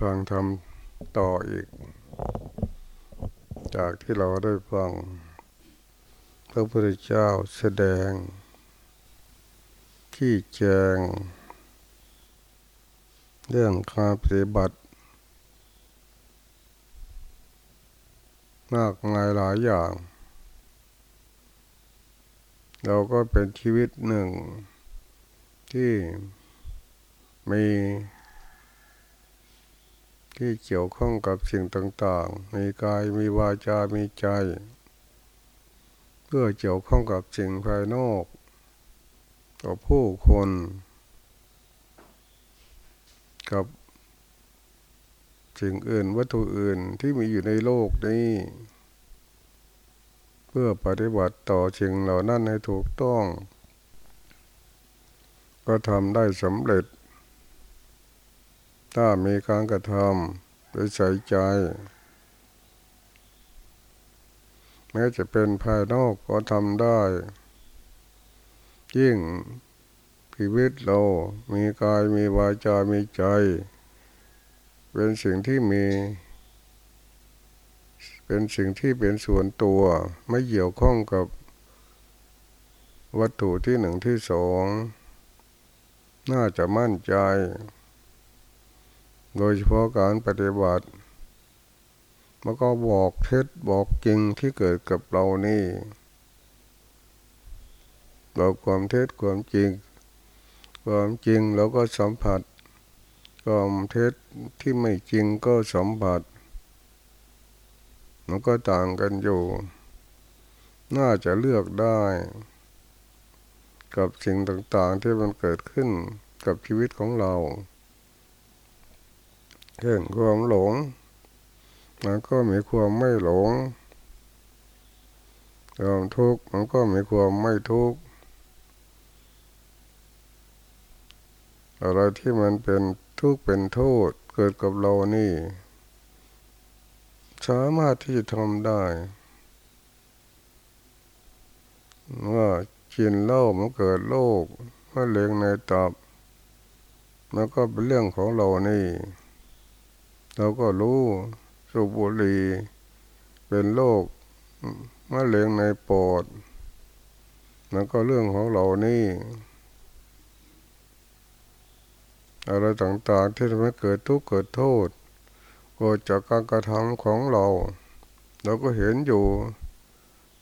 ฟังทำต่ออีก จากที่เราได้ฟัง พระพุทธเจ้าแสดงที่แจง เรื่องการปฏิบัติ มากมายหลายอย่าง เราก็เป็นชีวิตหนึ่งที่มี ที่เกี่ยวข้องกับสิ่งต่างๆ มีกายมีวาจา มีใจ เพื่อเกี่ยวข้องกับสิ่งภายนอกกับผู้คน กับสิ่งอื่นวัตถุอื่นที่มีอยู่ในโลกนี้ เพื่อปฏิบัติต่อสิ่งเหล่านั้นให้ถูกต้อง ก็ทำได้สำเร็จ ถ้ามีการกระทำโดยใส่ใจแม้จะเป็นภายนอกก็ทำได้ ยิ่งชีวิตเรามีกายมีวาจา มีใจ เป็นสิ่งที่มี เป็นสิ่งที่เป็นส่วนตัว ไม่เกี่ยวข้องกับวัตถุที่หนึ่งที่สอง น่าจะมั่นใจ โดยเฉพาะการปฏิบัติมันก็บอกเท็จบอกจริงที่เกิดกับเรานี่ บอกความเท็จความจริง ความจริงเราก็สัมผัส ความเท็จที่ไม่จริงก็สัมผัส มันก็ต่างกันอยู่ น่าจะเลือกได้ กับสิ่งต่างๆที่มันเกิดขึ้นกับชีวิตของเรา เช่นความหลงมันก็มีความไม่หลงความทุกข์มันก็มีความไม่ทุกข์อะไรที่มันเป็นทุกข์เป็นโทษเกิดกับเรานี่ สามารถที่จะทำได้ว่ากินเหล้ามันเกิดโรคมะเร็งในตับ มันก็เป็นเรื่องของเรานี่ เราก็รู้สูบบุหรี่เป็นโรคมะเร็งในปอดมันก็เรื่องของเรานี่ อะไรต่างๆที่ทำให้เกิดทุกข์เกิดโทษกิดจากการกระทำของเรา เราก็เห็นอยู่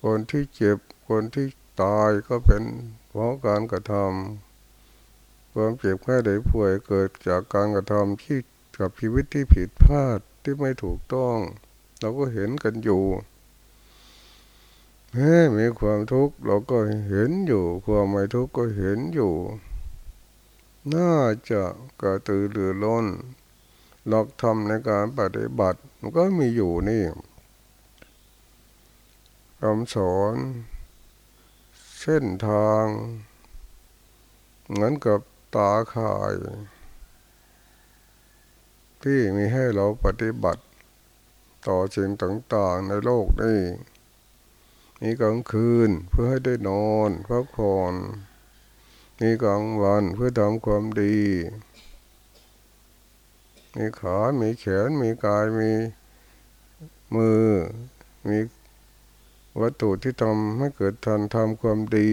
คนที่เจ็บ คนที่ตายก็เป็นเพราะการกระทำความเจ็บแค่ได้ป่วยเกิดจากการกระทำที่ กับชีวิตที่ผิดพลาดที่ไม่ถูกต้อง เราก็เห็นกันอยู่แม้มีความทุกข์เราก็เห็นอยู่ ความไม่ทุกข์ก็เห็นอยู่ น่าจะกระตือรือร้นหลักธรรมในการปฏิบัติมันก็มีอยู่นี่คำสอน เส้นทาง เหมือนกับตาข่าย ที่มีให้เราปฏิบัติต่อสิ่งต่างๆในโลกนี้มีกลางคืนเพื่อให้ได้นอนพักผ่อนมีกลางวันเพื่อทำความดี มีขามีแขน มีกาย มีมือ มีวัตถุที่ทำให้เกิดทันทำความดี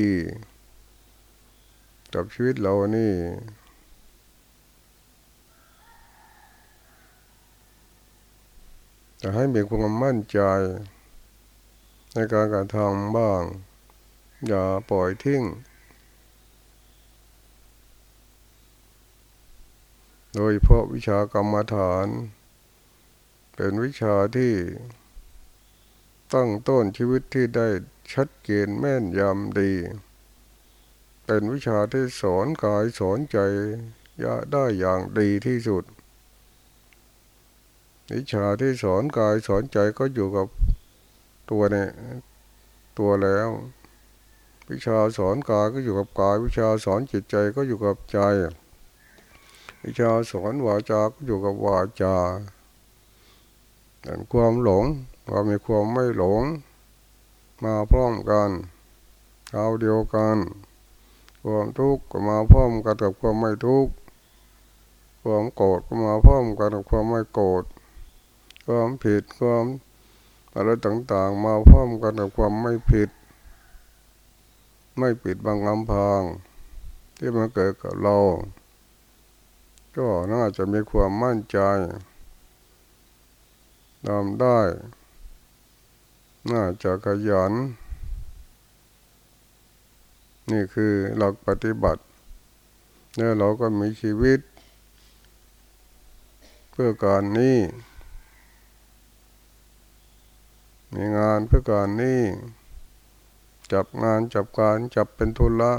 กับชีวิตเรานี่ จะให้มีความมั่นใจ ในการกระทำบ้าง อย่าปล่อยทิ้ง โดยเพราะวิชากรรมฐาน เป็นวิชาที่ตั้งต้นชีวิตที่ได้ชัดเจนแม่นยำดี เป็นวิชาที่สอนกายสอนใจยะได้อย่างดีที่สุด วิชาที่สอนกายสอนใจก็อยู่กับตัวเนี่ยตัวแล้ว วิชาสอนกายก็อยู่กับกาย วิชาสอนจิตใจก็อยู่กับใจ วิชาสอนวาจาก็อยู่กับวาจาแต่ความหลงเรามีความไม่หลง มาพร้อมกันเอาเดียวกันความทุกข์ก็มาพร้อมกันกับความไม่ทุกข์คความโกรธก็มาพร้อมกันกับความไม่โกรธ ความผิดความอะไรต่างๆ มาพร้อมกันกับความไม่ผิด ไม่ปิดบังอำพรางที่มันเกิดกับเรา ก็น่าจะมีความมั่นใจทำได้ น่าจะขยัน นี่คือหลักปฏิบัติ แล้วเราก็มีชีวิต เพื่อการนี้ มีงานเพื่อการนี้จับงานจับการจับเป็นทุนละ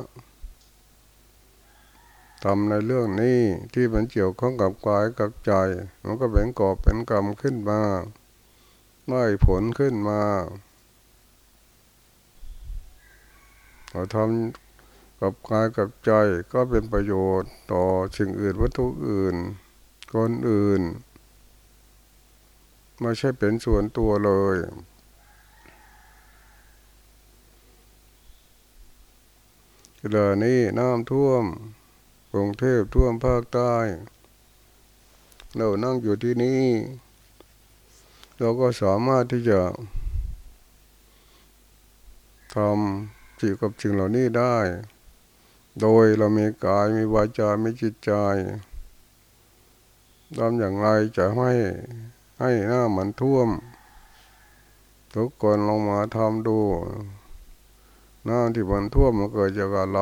ทำในเรื่องนี้ที่มันเกี่ยวข้องกับกายกับใจ มันก็เป็นกอบเป็นกรรมขึ้นมาได้ผลขึ้นมาเราทำกับกายกับใจก็เป็นประโยชน์ต่อสิ่งอื่นวัตถุอื่น คนอื่น ไม่ใช่เป็นส่วนตัวเลย เวลานี้น้ำท่วมกรุงเทพท่วมภาคใต้ เรานั่งอยู่ที่นี่ เราก็สามารถที่จะทำจิตกับสิ่งเหล่านี้ได้ โดยเรามีกายมีวาจา มีจิตใจทำอย่างไรจะให้ให้หน้ามันท่วม ทุกคนลงมาทำดู น้ำที่มันท่วมมันเกิดจากอะไร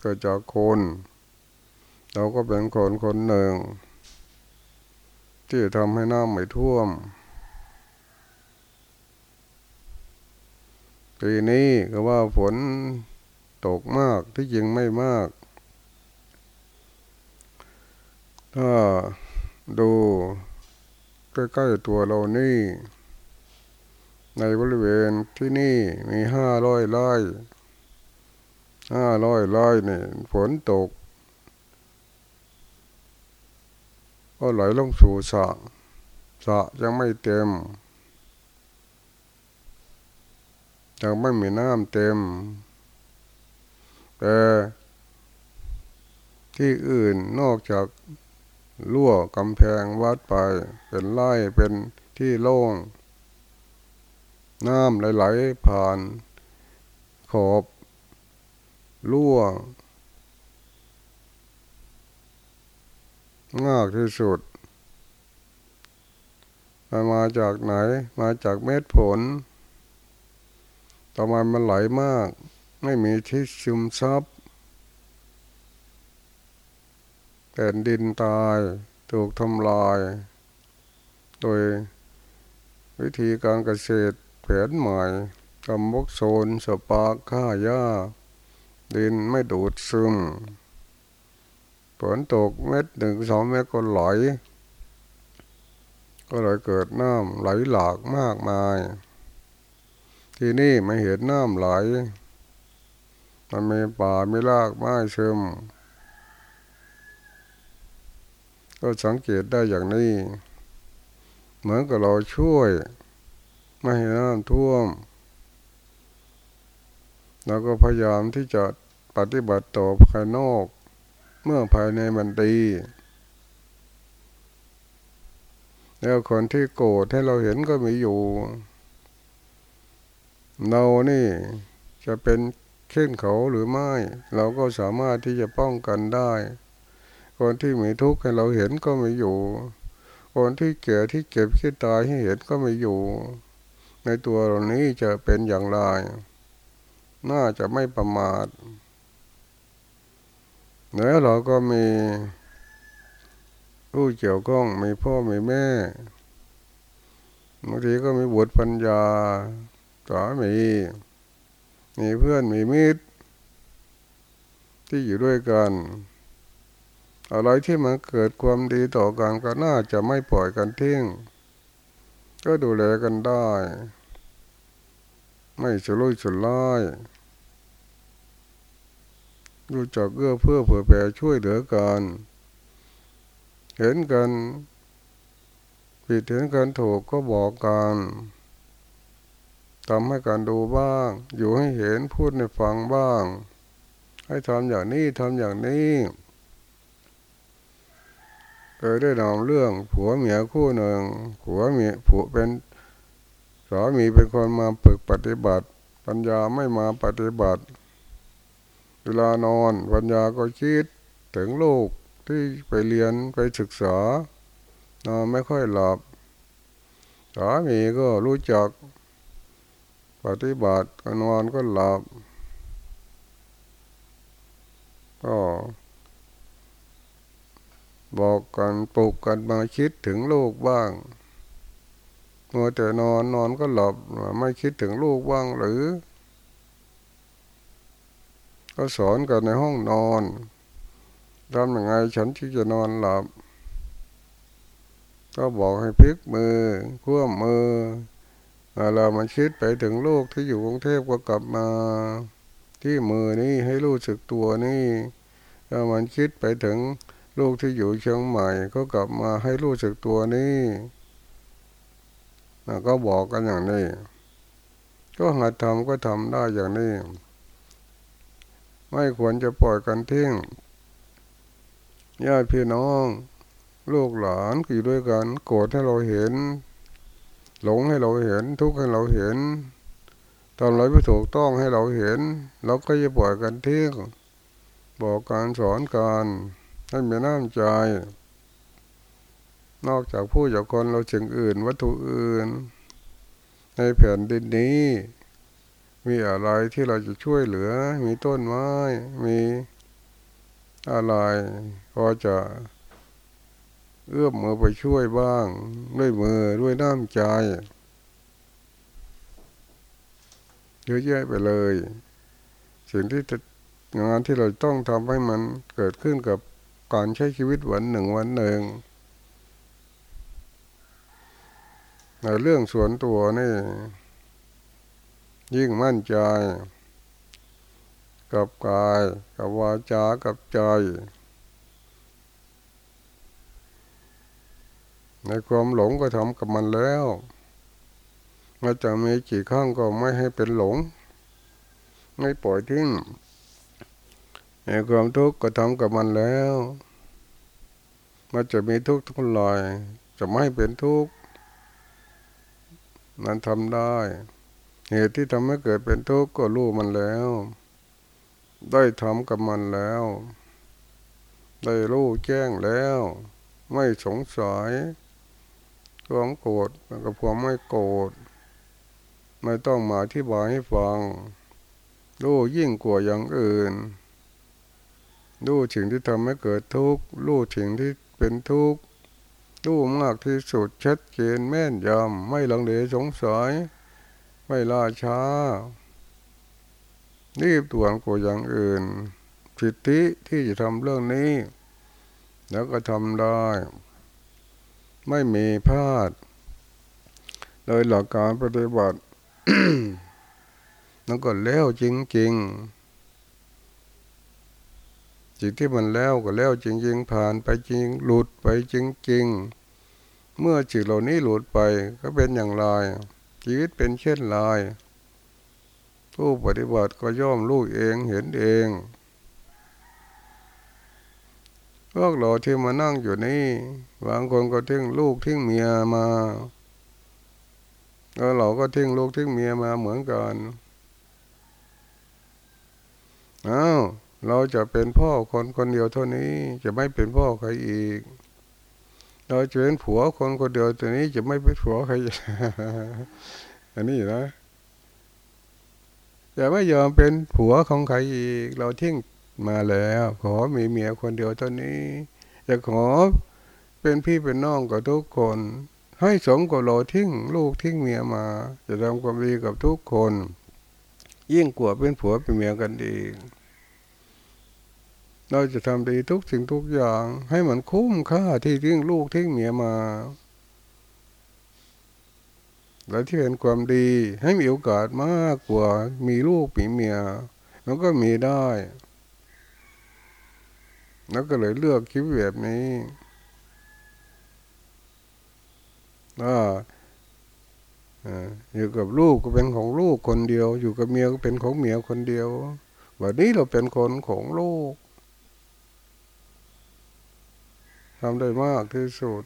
เกิดจากคน เราก็เป็นคนคนหนึ่ง ที่ทำให้น้ำไม่ท่วมปีนี้ก็ว่าฝนตกมากที่จริงไม่มาก ถ้าดูใกล้ๆตัวเรานี่ ในบริเวณที่นี่มีห้าร้อยไร่ห้าร้อยไร่เนี่ยฝนตก ก็ไหลลงสู่สระสระยังไม่เต็มยังไม่มีน้ำเต็ม แต่ที่อื่นนอกจากลั่วกำแพงวัดไปเป็นไร่เป็นที่โล่ง น้ำไหลๆผ่าน ขอบลั่วมากที่สุดมันมาจากไหน มาจากเม็ดผล ต่อมามันไหลมาก ไม่มีที่ซึมซับแผ่นดินตาย ถูกทำลาย โดยวิธีการเกษตร ผนใหม่กำมกโซนสปาค่าหญ้า ดินไม่ดูดซึมฝนตกเม็ดหนึ่งสองเม็ดก็ไหลก็เลยเกิดน้ำไหลหลากมากมาย ที่นี่ไม่เห็นน้ำไหล มันมีป่ามีรากไม้เชิมก็สังเกตได้อย่างนี้ เหมือนกับเราช่วย ไม่ให้น้ำท่วมแล้วก็พยายามที่จะปฏิบัติต่อภายนอก เมื่อภายในมันดีแล้วคนที่โกรธให้เราเห็นก็มีอยู่ เรานี่จะเป็นเข่นเขาหรือไม่ เราก็สามารถที่จะป้องกันได้ คนที่มีทุกข์ให้เราเห็นก็มีอยู่ คนที่เก่ที่เก็บที่ตายให้เห็นก็มีอยู่ ในตัวเรานี้จะเป็นอย่างไร น่าจะไม่ประมาทแล้วเราก็มีผู้เกี่ยวข้องมีพ่อมีแม่บางทีก็มีบุตรปัญญาสามีมีเพื่อนมีมิตร ที่อยู่ด้วยกัน อะไรที่มันเกิดความดีต่อกันก็น่าจะไม่ปล่อยกันทิ้ง ก็ดูแลกันได้ ไม่สุรุ่ยสุร่ายรู้จักเอื้อเพื่อเผื่อแผ่ช่วยเหลือกันเห็นกันผิดเห็นกันถูกก็บอกกันทำให้การดูบ้าง อยู่ให้เห็นพูดในฟังบ้าง ให้ทำอย่างนี้ทำอย่างนี้เคยได้นำเรื่องผัวเมียคู่หนึ่งผัวเมียผัวเป็น สามีเป็นคนมาฝึกปฏิบัติ ปัญญาไม่มาปฏิบัติ เวลานอนปัญญาก็คิดถึงลูกที่ไปเรียนไปศึกษานอนไม่ค่อยหลับสามีก็รู้จัก ปฏิบัติก็นอนก็หลับ ก็บอกกันปลุกกันมาคิดถึงลูกบ้าง มัวแต่นอนนอนก็หลับไม่คิดถึงลูกบ้างหรือ ก็สอนกันในห้องนอนทำยังไงฉันที่จะนอนหลับ ก็บอกให้พลิกมือขั้วมือเรามันคิดไปถึงลูกที่อยู่กรุงเทพก็กลับมา ที่มือนี่ให้รู้สึกตัวนี่ถ้ามันคิดไปถึงลูกที่อยู่เชียงใหม่ ก็กลับมาให้รู้สึกตัวนี่ ก็บอกกันอย่างนี้ ก็หัดทำก็ทำได้อย่างนี้ ไม่ควรจะปล่อยกันทิ้งญาติพี่น้อง ลูกหลานกี่ด้วยกัน โกรธให้เราเห็น หลงให้เราเห็น ทุกข์ให้เราเห็นทำอะไรไม่ถูกต้องให้เราเห็น เราก็จะปล่อยกันทิ้งบอกการสอนการให้มีน้ำใจ นอกจากผู้จากคนเราจึงอื่น วัตถุอื่น ในแผ่นดินนี้ มีอะไรที่เราจะช่วยเหลือ มีต้นไม้ มีอะไรพอจะเอื้อมมือไปช่วยบ้าง ด้วยมือด้วยน้ำใจเยอะแยะไปเลย สิ่งที่งานที่เราต้องทำให้มันเกิดขึ้นกับการใช้ชีวิตวันหนึ่งวันหนึ่ง ในเรื่องส่วนตัวนี่ ยิ่งมั่นใจ กับกาย กับวาจา กับใจ ในความหลงก็ทำกับมันแล้วมันจะมีกี่ข้างก็ไม่ให้เป็นหลง ไม่ปล่อยทิ้งในความทุกข์ก็ทำกับมันแล้ว มันจะมีทุกข์ทุกลอย จะไม่เป็นทุกข์ มันทำได้ เหตุที่ทำให้เกิดเป็นทุกข์ก็รู้มันแล้ว ได้ทำกับมันแล้ว ได้รู้แจ้งแล้ว ไม่สงสัยความโกรธกับความไม่โกรธไม่ต้องมาที่บายให้ฟัง รู้ยิ่งกว่าอย่างอื่น รู้สิ่งที่ทำให้เกิดทุกข์ รู้สิ่งที่เป็นทุกข์ รู้มากที่สุดชัดเจนแม่นยำไม่ลังเลสงสัยไม่ล่าช้า รีบตัวกว่าอย่างอื่น สิทธิที่จะทำเรื่องนี้ แล้วก็ทำได้ ไม่มีพลาด โดยหลักการปฏิบัติแล้วก็แล้วจริงจริง สิ่งที่มันแล้วก็แล้วจริงจริงผ่านไปจริงหลุดไปจริงจริงเมื่อจิตเหล่านี้หลุดไปก็เป็นอย่างไรชีวิตเป็นเช่นไรผู้ปฏิบัติก็ย่อมรู้เองเห็นเองพวกเราที่มานั่งอยู่นี่บางคนก็ทิ้งลูกทิ้งเมียมาแล้วเราก็ทิ้งลูกทิ้งเมียมาเหมือนกันอ้าว เราจะเป็นพ่อคนคนเดียวเท่านี้จะไม่เป็นพ่อใครอีก เราจะเป็นผัวคนคนเดียวตัวนี้จะไม่เป็นผัวใครอันนี้นะจะไม่ยอมเป็นผัวของใครอีก เราทิ้งมาแล้ว ขอมีเมียคนเดียวเท่านี้จะขอเป็นพี่เป็นน้องกับทุกคน ให้สมกับเราทิ้งลูกทิ้งเมียมา จะทำความดีกับทุกคน ยิ่งกว่าเป็นผัวเป็นเมียกันดี เราจะทำดีทุกสิ่งทุกอย่าง ให้มันคุ้มค่าที่ทิ้งลูกทิ้งเมียมา แล้วที่เป็นความดีให้มีโอกาสมากกว่ามีลูกมีเมียแล้วก็มีได้ แล้วก็เลยเลือกคิดแบบนี้อยู่กับลูกก็เป็นของลูกคนเดียว อยู่กับเมียก็เป็นของเมียคนเดียววันนี้เราเป็นคนของลูก ทำได้มากที่สุด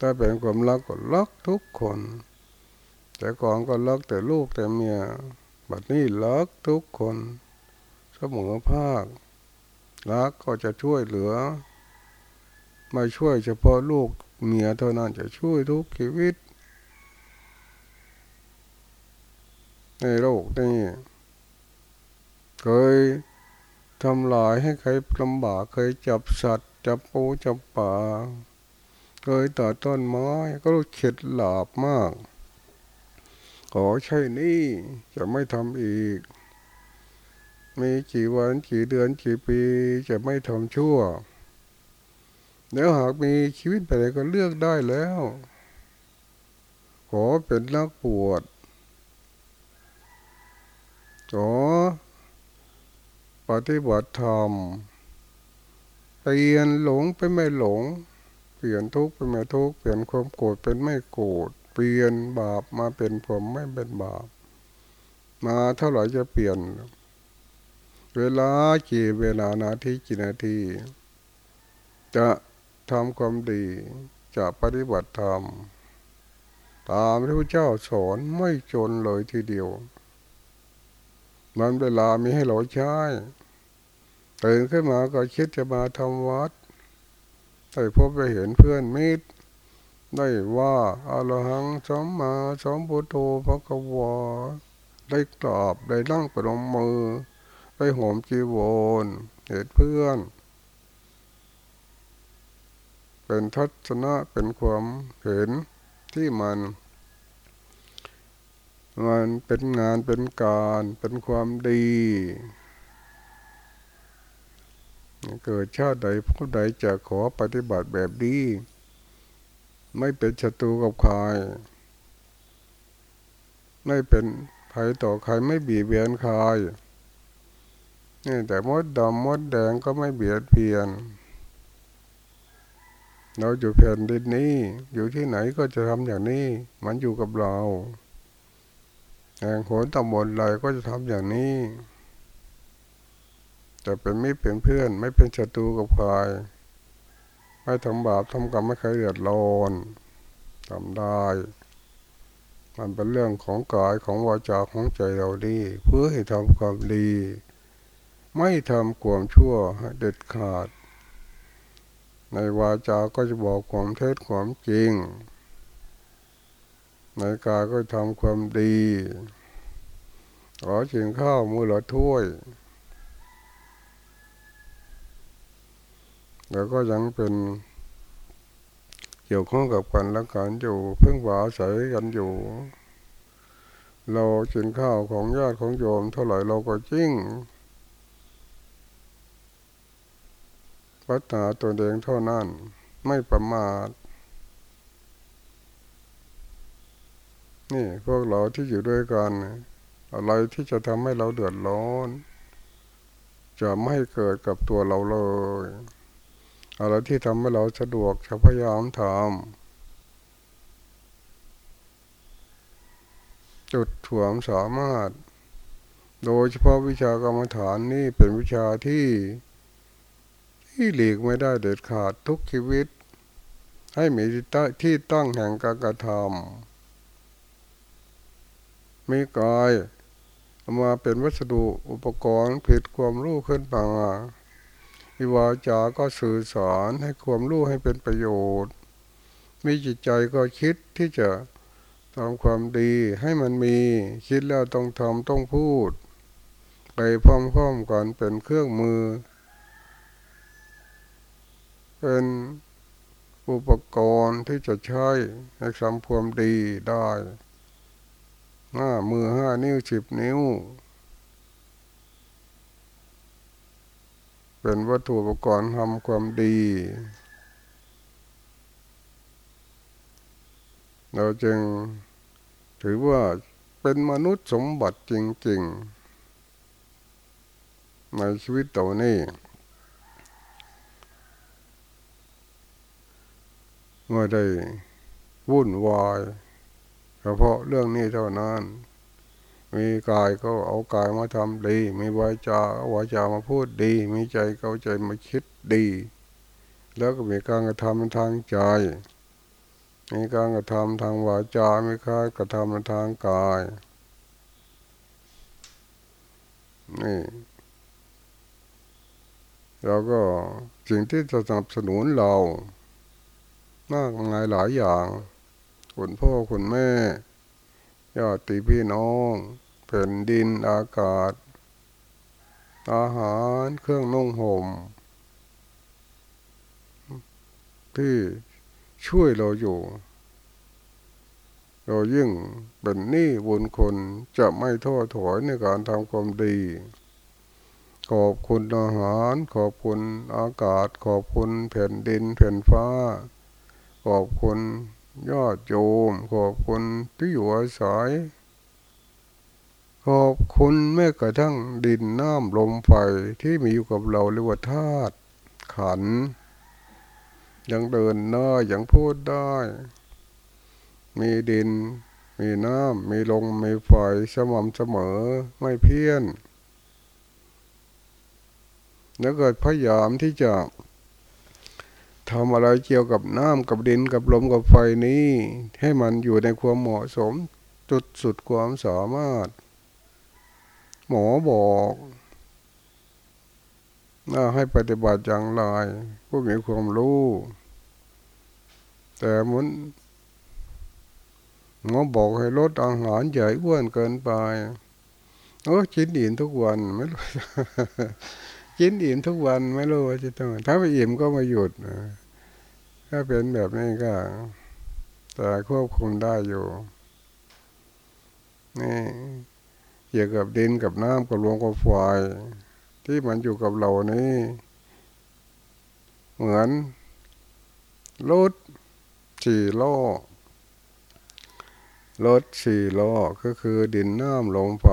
ถ้าเป็นความรักก็รักทุกคน แต่ก่อนก็รักแต่ลูกแต่เมียบัดนี้รักทุกคนเสมอภาค รักก็จะช่วยเหลือ ไม่ช่วยเฉพาะลูกเมียเท่านั้นจะช่วยทุกชีวิต ในโลกนี้เคยทำลายให้ใครลำบากเคยจับสัตว์ จับปูจับป่าเคยตัดต้นไม้ก็รู้เข็ดหลาบมาก ขอใช่นี่จะไม่ทำอีก มีกี่วันกี่เดือนกี่ปีจะไม่ทำชั่ว แล้วหากมีชีวิตไปไหนก็เลือกได้แล้ว ขอเป็นนักปวดขอปฏิบัติธรรม เปลี่ยนหลงเป็นไม่หลง เปลี่ยนทุกข์เป็นไม่ทุกข์เปลี่ยนความโกรธเป็นไม่โกรธเปลี่ยนบาปมาเป็นผมไม่เป็นบาป มาเท่าไหร่จะเปลี่ยน เวลากี่เวลานาทีกี่นาที จะทำความดีจะปฏิบัติธรรมตามที่พระเจ้าสอนไม่จนเลยทีเดียวมันเวลามีให้เราใช้ ตื่นขึ้นมาก็คิดจะมาทำวัดได้พบไปเห็นเพื่อนมิตร ได้ว่าอารหังสมมาสมพุทโธพระกวาได้กราบได้นั่งประนมมือ ได้หอมจีวรเห็นเพื่อน เป็นทัศนะเป็นความเห็นที่มัน มันเป็นงานเป็นการเป็นความดี เกิดชาติใดผู้ใดจะขอปฏิบัติแบบนี้ ไม่เป็นศัตรูกับใคร ไม่เป็นภัยต่อใครไม่บีบเบียนใครนี่แต่มดดำมดแดงก็ไม่เบียดเบียน เราอยู่แผ่นดินนี้ อยู่ที่ไหนก็จะทำอย่างนี้ มันอยู่กับเราแห่งโหนตำบลอะไรก็จะทำอย่างนี้ จะเป็นไม่เป็นเพื่อน ไม่เป็นศัตรูกับใครไม่ทำบาปทำกรรมไม่เคยเดือดร้อนทำได้ มันเป็นเรื่องของกายของวาจาของใจเราดี เพื่อให้ทำความดี ไม่ทำความชั่วเด็ดขาด ในวาจาก็จะบอกความเท็จความจริง ในกายก็ทำความดีขอชิงข้าวมือละถ้วย แล้วก็ยังเป็นเกี่ยวข้องกับกันและกันอยู่เพิ่งหวาใสกันอยู่ เรากินข้าวของญาติของโยมเท่าไหร่เราก็จิ้งพัฒนาตัวเองเท่านั้น ไม่ประมาทนี่พวกเราที่อยู่ด้วยกัน อะไรที่จะทำให้เราเดือดร้อน จะไม่เกิดกับตัวเราเลย อะไรที่ทำให้เราสะดวกจะพยายามทำจุดถ่วมสามารถ โดยเฉพาะวิชากรรมฐานนี่เป็นวิชาที่ที่หลีกไม่ได้เด็ดขาดทุกชีวิต ให้มีที่ตั้งแห่งการกระทำมีกายมาเป็นวัสดุอุปกรณ์ผิดความรู้ขึ้นมา อิวาจาก็สื่อสารให้ความรู้ให้เป็นประโยชน์ มีจิตใจก็คิดที่จะทำความดีให้มันมีคิดแล้วต้องทำต้องพูด ไปพร้อมๆกันเป็นเครื่องมือ เป็นอุปกรณ์ที่จะใช้ในทำความดีได้ห้ามือห้านิ้วสิบนิ้ว เป็นวัตถุอุปกรณ์ทำความดี เราจึงถือว่าเป็นมนุษย์สมบัติจริง ๆ ในชีวิตตัวนี้ไม่ได้วุ่นวายเฉพาะเรื่องนี้เท่านั้น มีกายก็เอากายมาทำดี มีวาจาเอาวาจามาพูดดี มีใจเข้าใจมาคิดดี แล้วก็มีการกระทำทางใจ มีการกระทำทางวาจา มีการกระทำทางกาย นี่เราก็สิ่งที่จะสนับสนุนเรามากมายหลายอย่างคุณพ่อคุณแม่ญาติพี่น้อง ผ่นดินอากาศ อาหารเครื่องนุ่งห่มที่ช่วยเราอยู่ เรายิ่งเป็นหนี้บุญคนจะไม่ท้อถอยในการทำความดี ขอบคุณอาหาร ขอบคุณอากาศ ขอบคุณแผ่นดินแผ่นฟ้า ขอบคุณยอดโยม ขอบคุณที่อยู่อาศัย ขอบคุณแม้กระทั่งดินน้ำลมไฟที่มีอยู่กับเราเรียกว่าธาตุขัน ยังเดินได้ยังพูดได้ มีดิน มีน้ำมีลมมีไฟสม่ำเสมอไม่เพี้ยน แล้วก็พยายามที่จะทำอะไรเกี่ยวกับน้ำกับดินกับลมกับไฟนี้ ให้มันอยู่ในความเหมาะสมจุดสุดความสามารถ หมอบอกน่าให้ปฏิบัติอย่างไรผู้มีความรู้ แต่มันหมอบอกให้ลดอาหารใหญ่อ้วนเกินไปโอ้กินอิ่มทุกวันไม่รู้กินอิ่มทุกวันไม่รู้ว่าจะต้องถ้าไม่อิ่มก็มาหยุดถ้าเป็นแบบนี้ก็ แต่ควบคุมได้อยู่นี่ เกี่ยวกับดินกับน้ำกับลมกับไฟที่มันอยู่กับเรานี่เหมือนรถสี่ล้อรถสี่ล้อก็คือดินน้ำลมไฟ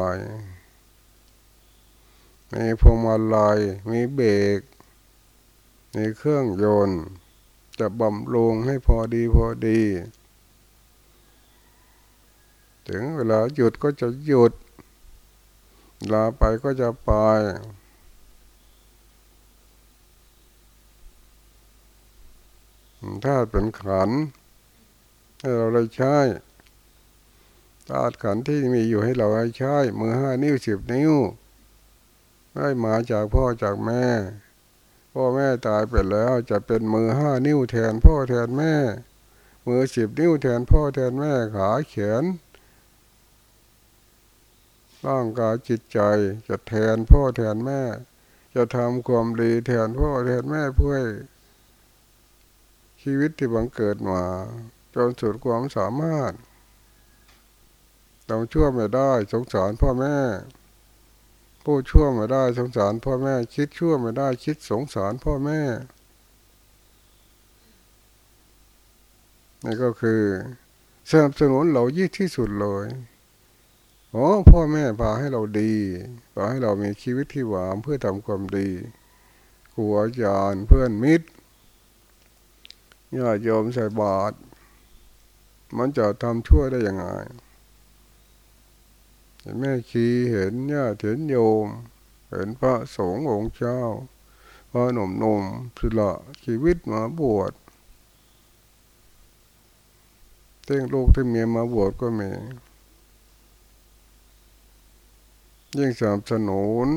มีพวงมาลัยมีเบรกมีเครื่องยนต์ จะบำรุงให้พอดีพอดี ถึงเวลาหยุดก็จะหยุด ลาไปก็จะไป ถ้าเป็นขัน ให้เราได้ใช้ธาตุขันที่มีอยู่ให้เราได้ใช้ มือห้านิ้วสิบนิ้ว ได้มาจากพ่อจากแม่ พ่อแม่ตายไปแล้วจะเป็นมือห้านิ้วแทนพ่อแทนแม่ มือสิบนิ้วแทนพ่อแทนแม่ขาเขียน ร่างกายจิตใจจะแทนพ่อแทนแม่ จะทำความดีแทนพ่อแทนแม่เพื่อชีวิตที่บังเกิดมาจนสุดความสามารถเราชั่วไม่ได้สงสารพ่อแม่ ผู้ชั่วไม่ได้สงสารพ่อแม่ คิดชั่วไม่ได้คิดสงสารพ่อแม่นี่ก็คือสนับสนุนเรายิ่งที่สุดเลย โอ้พ่อแม่พาให้เราดีพาให้เรามีชีวิตที่หวานเพื่อทำความดีครูอาจารย์เพื่อนมิตรญาติโยมใส่บาตรมันจะทำชั่วได้ยังไงเห็นแม่ชีเห็นญาติเห็นโยม เห็นพระสงฆ์องค์เจ้าพระหนุ่มนมสุละชีวิตมาบวชเต้งลูกที่เมียมาบวชก็มี ยิ่งสนับสนุน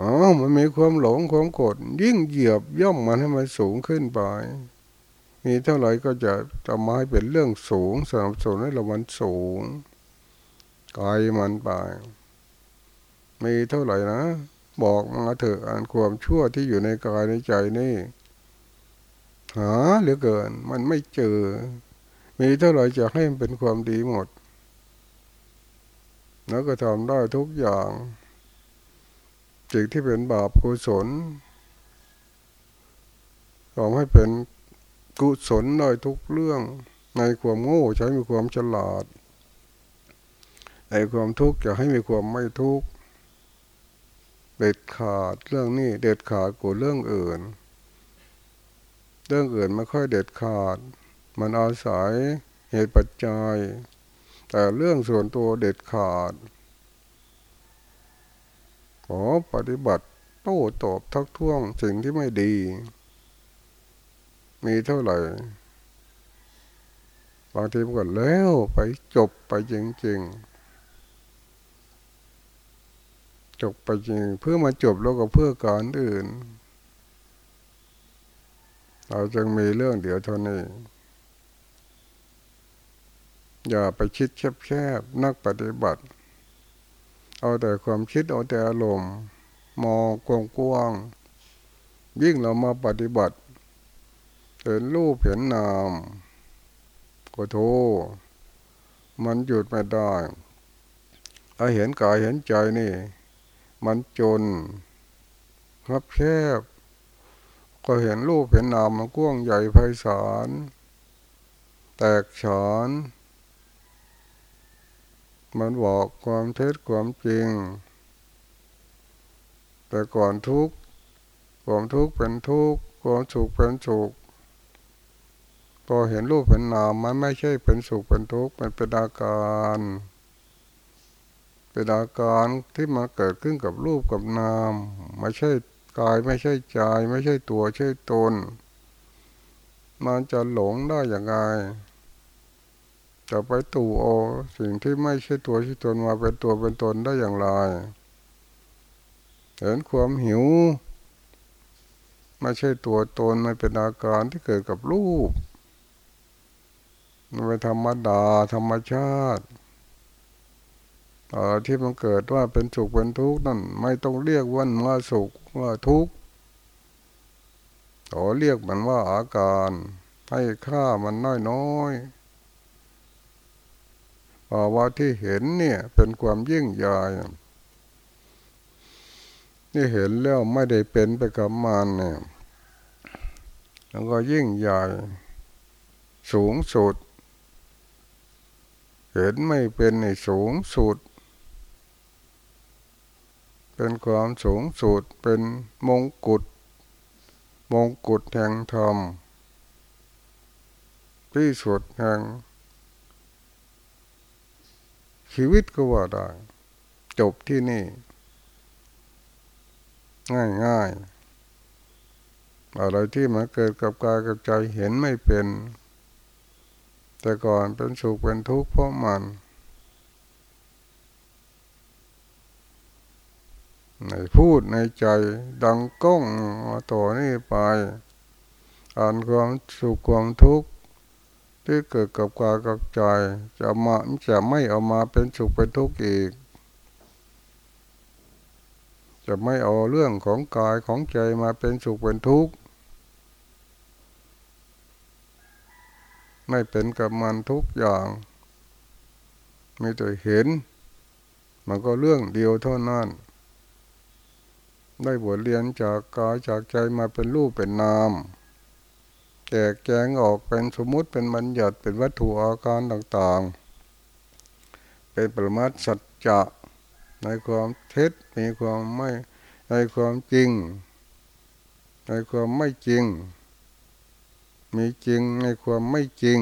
อ๋อมันมีความหลงความโกรธยิ่งเหยียบย่อมมันให้มันสูงขึ้นไป มีเท่าไหร่ก็จะทำมาให้เป็นเรื่องสูงสนับสนุนให้เรามันสูงกายมันไป มีเท่าไหร่นะ บอกมาเถอะอันความชั่วที่อยู่ในกายในใจนี่หาเหลือเกิน มันไม่เจอ มีเท่าไหร่จะให้มันเป็นความดีหมด แล้วก็ทำได้ทุกอย่างสิ่งที่เป็นบาปกุศลทำให้เป็นกุศลได้ทุกเรื่อง ในความโง่ใช้มีความฉลาดในความทุกข์จะให้มีความไม่ทุกข์เด็ดขาดเรื่องนี้เด็ดขาดกว่าเรื่องอื่น เรื่องอื่นไม่ค่อยเด็ดขาด มันอาศัยเหตุปัจจัย แต่เรื่องส่วนตัวเด็ดขาด ขอปฏิบัติโต้ตอบทักท้วงสิ่งที่ไม่ดี มีเท่าไหร่ บางทีมันก็แล้วไปจบไปจริงๆ จบไปจริง เพื่อมาจบแล้วก็เพื่อการอื่น เราจึงมีเรื่องเดียวเท่านี้ อย่าไปคิดแคบๆนักปฏิบัติ เอาแต่ความคิดเอาแต่อารมณ์มองกว้างๆยิ่งเรามาปฏิบัติ เห็นรูปเห็นนามก็โทมันหยุดไม่ได้ถ้าเห็นกายเห็นใจนี่ มันจนครับแคบ ก็เห็นรูปเห็นนามมันกว้างใหญ่ไพศาลแตกฉาน มันบอกความเท็จความจริง แต่ก่อนทุกข์ความทุกข์เป็นทุกข์ความสุขเป็นสุขพอเห็นรูปเป็นนามมันไม่ใช่เป็นสุขเป็นทุกข์มันเป็นอาการเป็นอาการที่มาเกิดขึ้นกับรูปกับนามไม่ใช่กายไม่ใช่ใจไม่ใช่ตัวใช่ตน มันจะหลงได้อย่างไร จะไปตู่โอสิ่งที่ไม่ใช่ตัวใช่ตนมาเป็นตัวเป็นตนได้อย่างไร เห็นความหิว ไม่ใช่ตัวตนมันเป็นอาการที่เกิดกับรูปมันเป็นธรรมดาธรรมชาติเออที่มันเกิดว่าเป็นสุขเป็นทุกข์นั่นไม่ต้องเรียกว่าว่าสุขว่าทุกข์ขอเรียกมันว่าอาการ ให้ค่ามันน้อยน้อย เพราว่าที่เห็นเนี่ยเป็นความยิ่งใหญ่นี่เห็นแล้วไม่ได้เป็นไปกับมันเนี่ยแล้วก็ยิ่งใหญ่สูงสุด เห็นไม่เป็นในสูงสุด เป็นความสูงสุดเป็นมงกุฎมงกุฎแห่งธรรมที่สุดแห่ง ชีวิตก็ว่าได้ จบที่นี่ ง่ายง่ายอะไรที่มาเกิดกับกายกับใจเห็นไม่เป็น แต่ก่อนเป็นสุขเป็นทุกข์เพราะมันในพูดในใจดังก้องต่อนี้ไปอ่านความสุขความทุกข์ ที่เกิดกับกายกับใจจะมาจะไม่เอามาเป็นสุขเป็นทุกข์อีก จะไม่เอาเรื่องของกายของใจมาเป็นสุขเป็นทุกข์ไม่เป็นกับมันทุกอย่างไม่แต่เห็น มันก็เรื่องเดียวเท่านั้น ได้บทเรียนจากกายจากใจมาเป็นรูปเป็นนาม แตกแจงออกเป็นสมมุติเป็นบัญญัติเป็นวัตถุอาการต่างๆ เป็นปรมัตสัจจะในความเท็จมีความไม่ในความจริง ในความไม่จริง มีจริงในความไม่จริง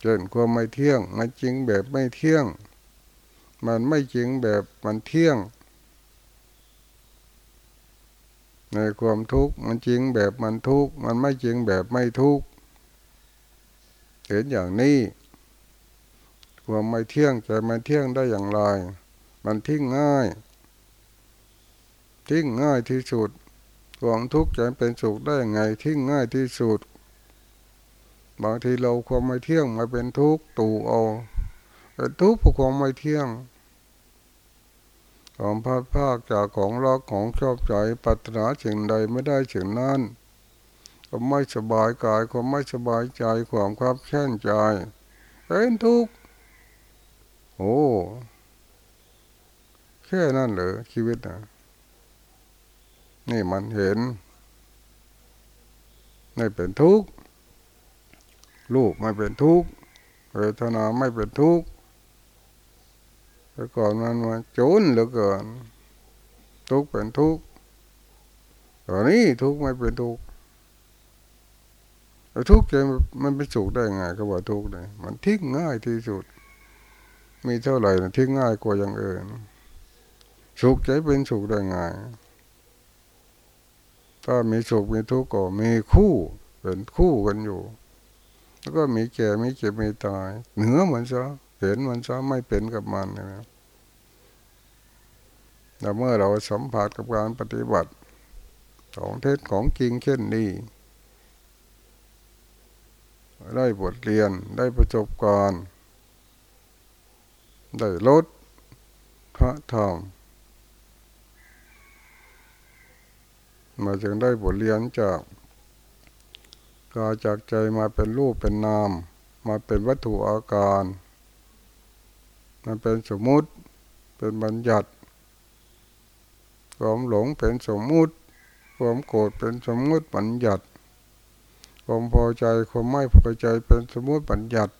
เกิดความไม่เที่ยงมันจริงแบบไม่เที่ยง มันไม่จริงแบบมันเที่ยง ในความทุกข์มันจริงแบบมันทุกข์มันไม่จริงแบบไม่ทุกข์เห็นอย่างนี้ ความไม่เที่ยงใจมันเที่ยงได้อย่างไร มันทิ้งง่าย ทิ้งง่ายที่สุดความทุกข์ใจเป็นสุขได้ยังไงทิ้งง่ายที่สุด บางทีเราความไม่เที่ยงมาเป็นทุกข์ตู่เอาเป็นทุกข์เพราะความไม่เที่ยง ความพลาดพลาดจากของรักของชอบใจปัตนาสิ่งใดไม่ได้สิ่งนั้นความไม่สบายกายความไม่สบายใจความคับแค้นใจเป็นทุกข์โอ้แค่นั้นเหรอชีวิตนะนี่มันเห็นไม่เป็นทุกข์ลูกไม่เป็นทุกข์เวทนาไม่เป็นทุกข์ แต่ก่อนมันมาโจนเหลือเกิน ทุกเป็นทุกตอนนี้ทุกไม่เป็นทุกข์ทุกใจมันเป็นสุขได้ไงก็ว่าทุกเลยมันทิ้งง่ายที่สุด มีเท่าไหร่ทิ้งง่ายกว่าอย่างอื่นสุขใจเป็นสุขได้ไงถ้ามีสุขมีทุกข์ก็มีคู่เป็นคู่กันอยู่ แล้วก็มีแก่มีเจ็บมีตาย เหนือเหมือนซะเห็นมันซะไม่เป็นกับมันนะ แต่เมื่อเราสัมผัสกับการปฏิบัติของเทศของจริงเช่นนี้ ได้บทเรียนได้ประสบการณ์ได้ลดพระธรรมมาจึงได้บทเรียนจากกาจากใจมาเป็นรูปเป็นนาม มาเป็นวัตถุอาการมันเป็นสมมุติเป็นบัญญัติ ความหลงเป็นสมมุติ ความโกรธเป็นสมมุติบัญญัติความพอใจความไม่พอใจเป็นสมมุติบัญญัติ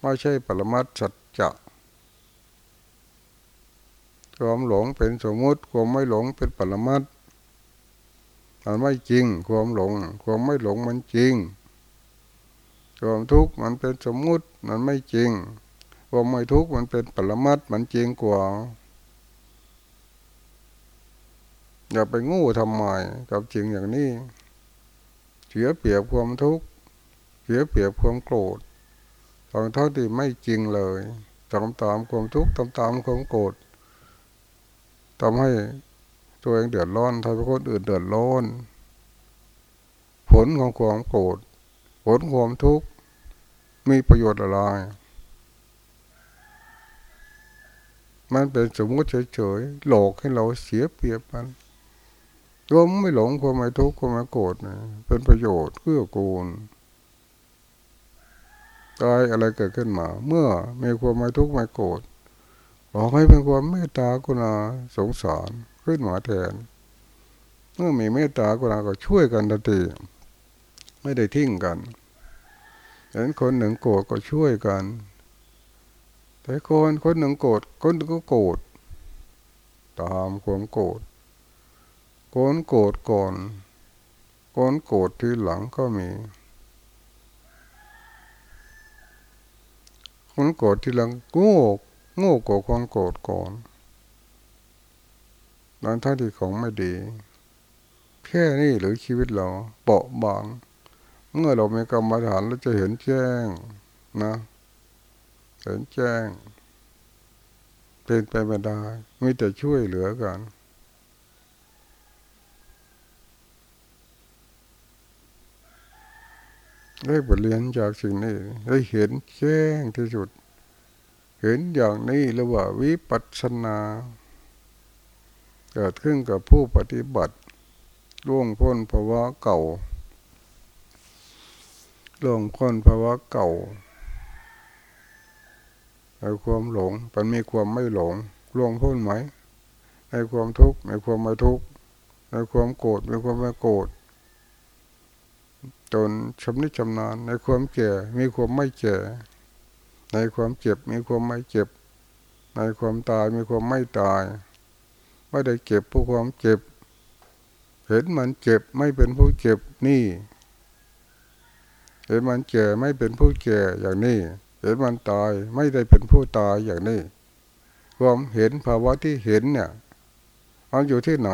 ไม่ใช่ปรมัตสัจจะความหลงเป็นสมมุติ ความไม่หลงเป็นปรมัตมันไม่จริง ความหลง ความไม่หลงมันจริง ความทุกข์มันเป็นสมมุติมันไม่จริง ความไม่ทุกข์มันเป็นปรมัตมันจริงกว่า อย่าไปงูทำไมกับจริงอย่างนี้ เสียเปรียบความทุกข์เสียเปรียบความโกรธตอนเท่าที่ไม่จริงเลยตามตามความทุกข์ตามตามความโกรธทำให้ตัวเองเดือดร้อนทำให้คนอื่นเดือดร้อนผลของความโกรธผลความทุกข์มีประโยชน์อะไร มันเป็นสมมติเฉยๆ หลอกให้เราเสียเปรียบมัน รวมไม่หลงความไม่ทุกข์ความไม่โกรธนะเป็นประโยชน์เพื่อกูลกายอะไรเกิดขึ้นมา เมื่อมีความไม่ทุกข์ไม่โกรธบอกให้เป็นความเมตตากรุณาสงสารขึ้นมาแทน เมื่อมีเมตตากรุณาก็ช่วยกันทันทีไม่ได้ทิ้งกันเห็นคนหนึ่งโกรธก็ช่วยกัน แต่คนคนหนึ่งโกรธคนก็โกรธตามความโกรธ คนโกรธก่อนคนโกรธทีหลังก็มีคนโกรธทีหลังโง่โง่กว่าคนโกรธก่อนนั้นท่าที่ของไม่ดีแค่นี้หรือชีวิตเราเปราะบาง เมื่อเรามีกรรมฐานเราจะเห็นแจ้งนะเห็นแจ้งเป็นไปไม่ได้มีแต่ช่วยเหลือกัน ได้บทเรียนจากสิ่งนี้ได้เห็นแจ้งที่สุด เห็นอย่างนี้เรียกว่าวิปัสสนา เกิดขึ้นกับผู้ปฏิบัติล่วงพ้นภาวะเก่าล่วงพ้นภาวะเก่าในความหลงมันมีความไม่หลงล่วงพ้นไหมในความทุกข์ในความไม่ทุกข์ในความโกรธในความไม่โกรธ จนชำนิชำนาญในความแก่มีความไม่แก่ ในความเจ็บมีความไม่เจ็บ ในความตายมีความไม่ตาย ไม่ได้เก็บผู้ความเจ็บ เห็นมันเจ็บไม่เป็นผู้เจ็บนี่ เห็นมันแก่ไม่เป็นผู้แก่อย่างนี้ เห็นมันตายไม่ได้เป็นผู้ตายอย่างนี้ ความเห็นภาวะที่เห็นเนี่ยมันอยู่ที่ไหน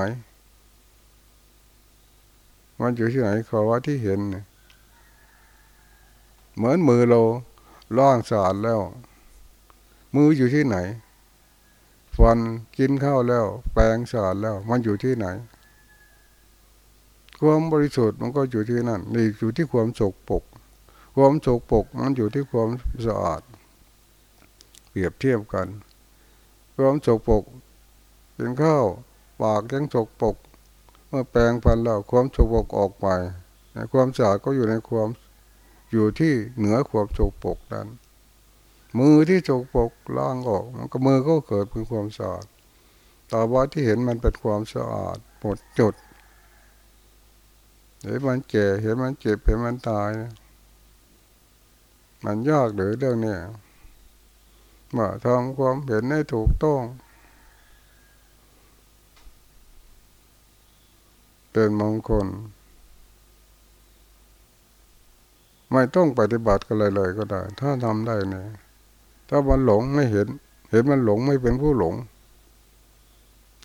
มันอยู่ที่ไหนภาวะที่เห็น เหมือนมือเราล่างสะอาดแล้ว มืออยู่ที่ไหน ฟันกินข้าวแล้ว แปรงสะอาดแล้ว มันอยู่ที่ไหน ความบริสุทธิ์มันก็อยู่ที่นั่นนี่อยู่ที่ความโศกปก ความโศกปกมันอยู่ที่ความสะอาด เปรียบเทียบกัน ความโศกปกกินข้าวปากยังโศกปก เมื่อแปรงฟันแล้วความโกปกออกไปความสะอาดก็อยู่ในความอยู่ที่เหนือความโกปกนั้น มือที่จกปกล้างออก มันก็มือก็เกิดเป็นความสะอาดต่อว่าที่เห็นมันเป็นความสะอาดหมดจดเห็นมันแก่เห็นมันเจ็บเห็นมันตาย มันยากหรือเรื่องนี้มาทำความเห็นให้ถูกต้อง เป็นมงคล ไม่ต้องปฏิบัติกันเลยเลยก็ได้ ถ้าทำได้เนี่ยถ้ามันหลงไม่เห็น เห็นมันหลงไม่เป็นผู้หลง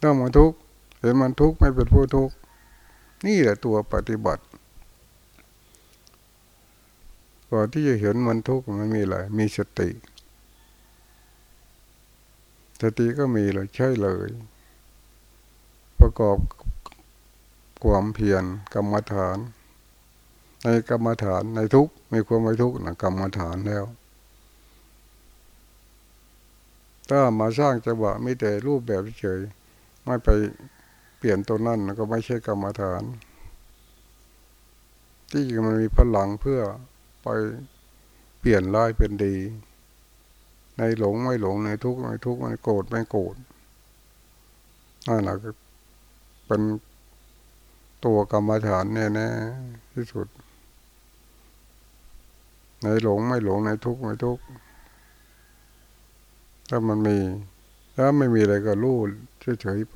ถ้ามันทุกข์เห็นมันทุกข์ไม่เป็นผู้ทุกข์นี่แหละตัวปฏิบัติก่อนที่จะเห็นมันทุกข์มันมีอะไร มีสติ สติก็มีเลยใช่เลย ประกอบ ความเพียรกรรมฐาน ในกรรมฐานในทุกมีความไม่ทุกนะกรรมฐานแล้ว ถ้ามาสร้างจังหวะไม่แต่รูปแบบเฉยไม่ไปเปลี่ยนตัวนั่นก็ไม่ใช่กรรมฐาน ที่มันมีพลังเพื่อไปเปลี่ยนร้ายเป็นดี ในหลงไม่หลงในทุกข์ไม่ทุกข์ในโกรธไม่โกรธนั่นแหละเป็น ตัวกรรมฐานแน่ๆที่สุด ในหลงไม่หลงในทุกข์ไม่ทุกข์ถ้ามันมี ถ้าไม่มีอะไรก็รู้เฉยๆไป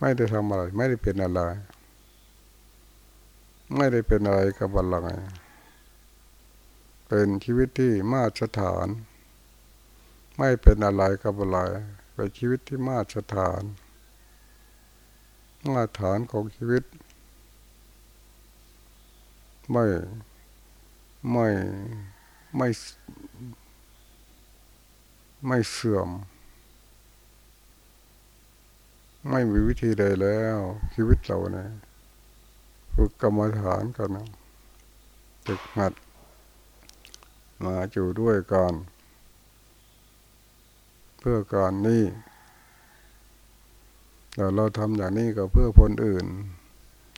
ไม่ได้ทำอะไร ไม่ได้เป็นอะไร ไม่ได้เป็นอะไรกับอะไรเป็นชีวิตที่มาตรฐาน ไม่เป็นอะไรกับอะไรเป็นชีวิตที่มาตรฐาน มาตรฐานของชีวิต ไม่ไม่ไม่ไม่เสื่อม ไม่มีวิธีใดแล้ว ชีวิตเราเนี่ยฝึกกรรมฐานกันนะฝึกหัด มาอยู่ด้วยกัน เพื่อการนี้ แต่เราทำอย่างนี้ก็เพื่อคนอื่น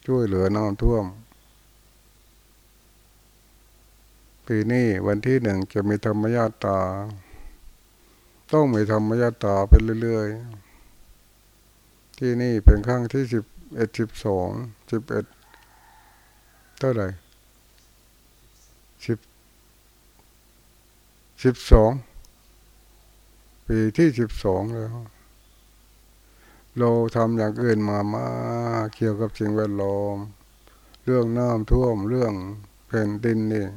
ช่วยเหลือน้ำท่วมปีนี้วันที่หนึ่งจะมีธรรมญาตา ต้องมีธรรมญาตาไปเรื่อยๆ ที่นี่เป็นครั้งที่สิบเอ็ดสิบสองสิบเอ็ดเท่าไหร่สิบสิบสองปีที่สิบสองแล้ว เราทำอย่างอื่นมามาเกี่ยวกับสิ่งแวดล้อม เรื่องน้ำท่วมเรื่องแผ่นดินนี่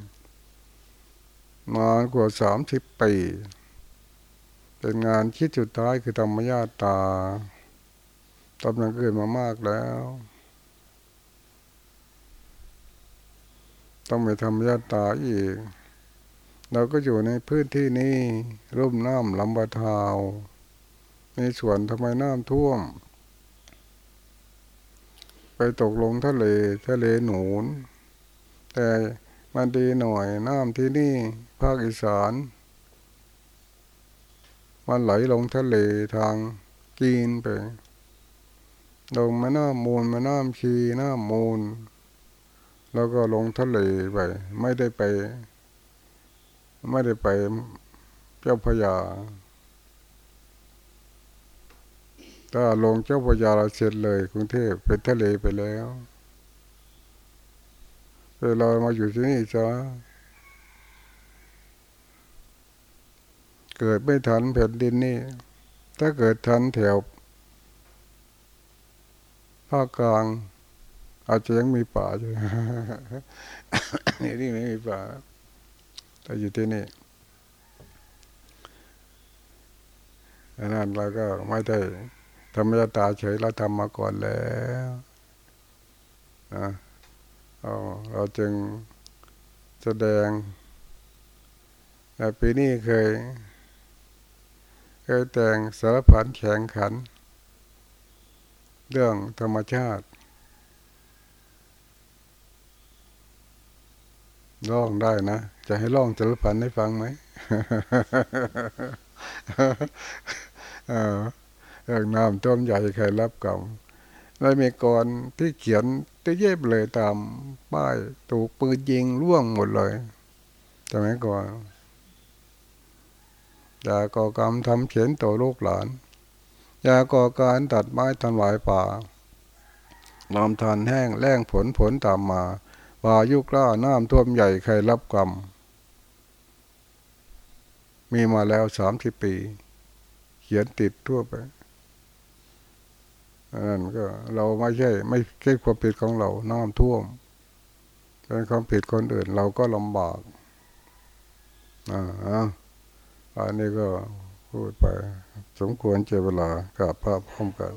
มากว่าสามสิบปีเป็นงานคิดจุดท้ายคือธรรมญาตาทำอย่างอื่นมามากแล้ว ต้องไปทำญาตาอีก เราก็อยู่ในพื้นที่นี้ร่มน้ำลำบะทาว มีส่วนทำไมน้ำท่วม ไปตกลงทะเลทะเลหนุนแต่มันดีหน่อยน้ำที่นี่ภาคอีสาน มันไหลลงทะเลทางกีนไป ลงมาน้ำมูลมาน้ำชีน้ำมูล แล้วก็ลงทะเลไป ไม่ได้ไป ไม่ได้ไปเจ้าพยา ถ้าลงเจ้าพยาเราเสร็จเลยกรุงเทพเป็นทะเลไปแล้วเรามาอยู่ที่นี่จ้าเกิดไม่ทันแผ่นดินนี่ ถ้าเกิดทันแถวภาคกลาง อาจจะยังมีป่าอยู่นี่นี่ไม่มีป่าแต่อยู่ที่นี่ดังนั้นเราก็ไม่ได้ ธรรมยตาเฉยเราทำมาก่อนแล้วนะเราจึงแสดงปีนี้เคย เคยแต่งสารพันแข่งขัน เรื่องธรรมชาติร้องได้นะ จะให้ร้องจรพันให้ฟังไหม เรื่องน้ำต้มใหญ่ใครรับกรรมแล้มีกรที่เขียนตัวเย็บเลยตามป้ายถูกปืนยิงร่วงหมดเลยสมัยก่อนอย่าก่อกรรมทำเขียนต่อลูกหลาน อย่าก่อการตัดไม้ทำลายป่าลำทานแห้งแล้งผลผลตามมาพายุกล้าน้ำท่วมใหญ่ใครรับกรรม มีมาแล้วสามสิบปี เขียนติดทั่วไป นั่นก็เราไม่ใช่ ไม่ใช่ความผิดของเราน้ำท่วมเป็นความผิดคนอื่น เราก็ลำบากอ่าอันนี้ก็พูดไป สมควรเจเวลากับภาพพร้อมกัน